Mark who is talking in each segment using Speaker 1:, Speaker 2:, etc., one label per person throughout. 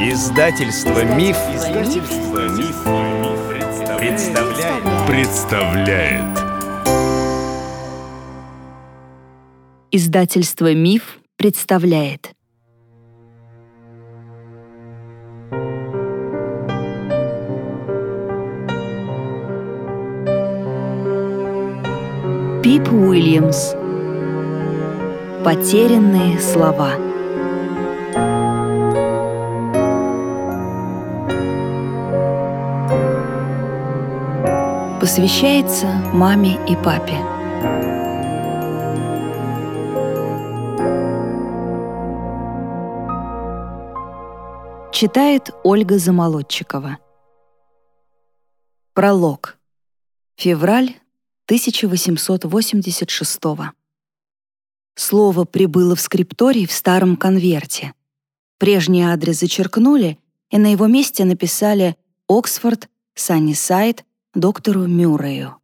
Speaker 1: Издательство Миф, Издательство Миф, представляет. представляет.
Speaker 2: Издательство Миф представляет. Пип Уильямс. Потерянные слова. Посвящается маме и папе. Читает Ольга Замолодчикова. Пролог. Февраль 1886 Слово прибыло в скрипторий в старом конверте. Прежний адрес зачеркнули, и на его месте написали «Оксфорд, Саннисайд, доктору Мюррею».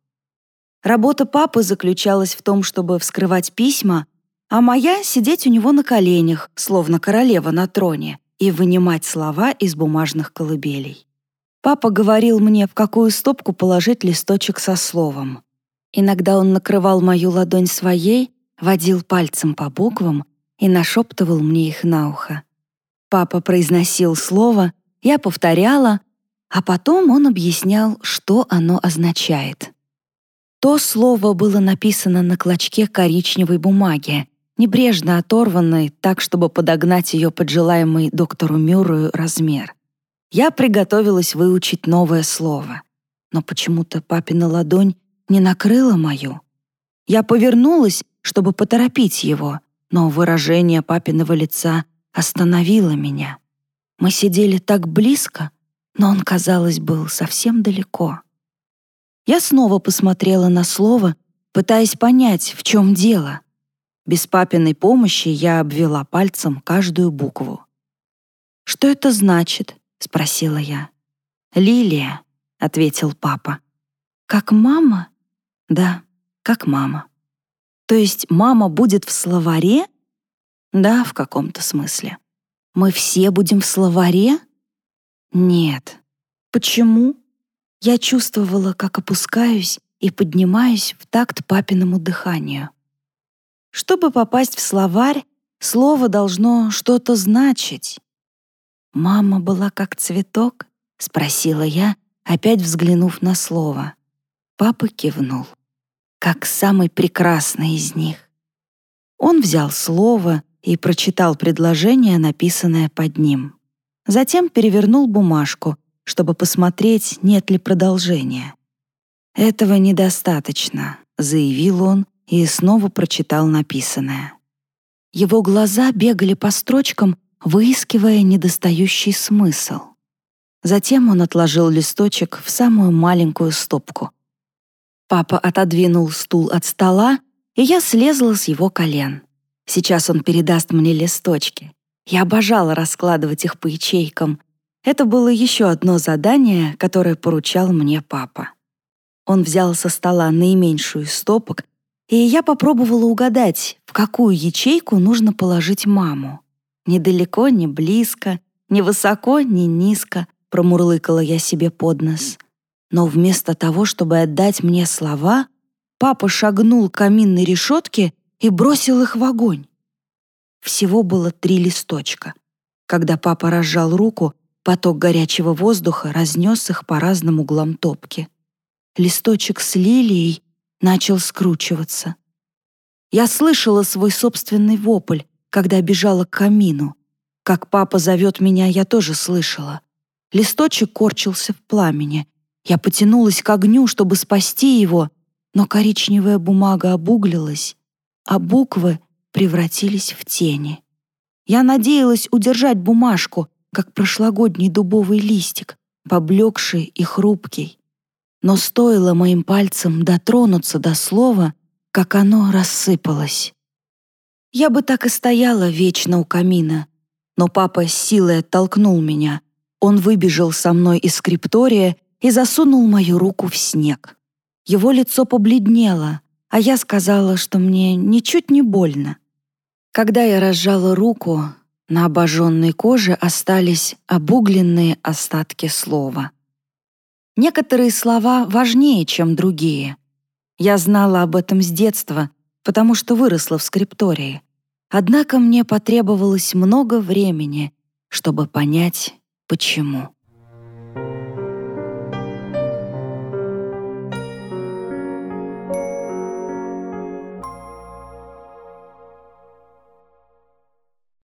Speaker 2: Работа папы заключалась в том, чтобы вскрывать письма, а моя — сидеть у него на коленях, словно королева на троне, и вынимать слова из бумажных колыбелей. Папа говорил мне, в какую стопку положить листочек со словом. Иногда он накрывал мою ладонь своей, водил пальцем по буквам и нашептывал мне их на ухо. Папа произносил слово, я повторяла, а потом он объяснял, что оно означает. То слово было написано на клочке коричневой бумаги, небрежно оторванной так, чтобы подогнать ее под желаемый доктору Мюррею размер. Я приготовилась выучить новое слово, но почему-то папина ладонь не накрыла мою. Я повернулась, чтобы поторопить его, но выражение папиного лица остановило меня. Мы сидели так близко, но он, казалось, был совсем далеко. Я снова посмотрела на слово, пытаясь понять, в чем дело. Без папиной помощи я обвела пальцем каждую букву. «Что это значит?» — спросила я. «Лилия», — ответил папа. «Как мама?» Да, как мама. То есть мама будет в словаре? Да, в каком-то смысле. Мы все будем в словаре? Нет. Почему? Я чувствовала, как опускаюсь и поднимаюсь в такт папиному дыханию. Чтобы попасть в словарь, слово должно что-то значить. «Мама была как цветок?» — спросила я, опять взглянув на слово. Папа кивнул как самый прекрасный из них. Он взял слово и прочитал предложение, написанное под ним. Затем перевернул бумажку, чтобы посмотреть, нет ли продолжения. «Этого недостаточно», — заявил он и снова прочитал написанное. Его глаза бегали по строчкам, выискивая недостающий смысл. Затем он отложил листочек в самую маленькую стопку — Папа отодвинул стул от стола, и я слезла с его колен. Сейчас он передаст мне листочки. Я обожала раскладывать их по ячейкам. Это было еще одно задание, которое поручал мне папа. Он взял со стола наименьшую из стопок, и я попробовала угадать, в какую ячейку нужно положить маму. Недалеко, не близко, не высоко, не низко, промурлыкала я себе под нос — но вместо того, чтобы отдать мне слова, папа шагнул к каминной решетке и бросил их в огонь. Всего было три листочка. Когда папа разжал руку, поток горячего воздуха разнес их по разным углам топки. Листочек с лилией начал скручиваться. Я слышала свой собственный вопль, когда бежала к камину. Как папа зовет меня, я тоже слышала. Листочек корчился в пламени, я потянулась к огню, чтобы спасти его, но коричневая бумага обуглилась, а буквы превратились в тени. Я надеялась удержать бумажку, как прошлогодний дубовый листик, поблекший и хрупкий. Но стоило моим пальцам дотронуться до слова, как оно рассыпалось. Я бы так и стояла вечно у камина, но папа с силой оттолкнул меня. Он выбежал со мной из скриптория и засунул мою руку в снег. Его лицо побледнело, а я сказала, что мне ничуть не больно. Когда я разжала руку, На обожженной коже остались обугленные остатки слова. Некоторые слова важнее, чем другие. Я знала об этом с детства, потому что выросла в скриптории. Однако мне потребовалось много времени, чтобы понять, почему.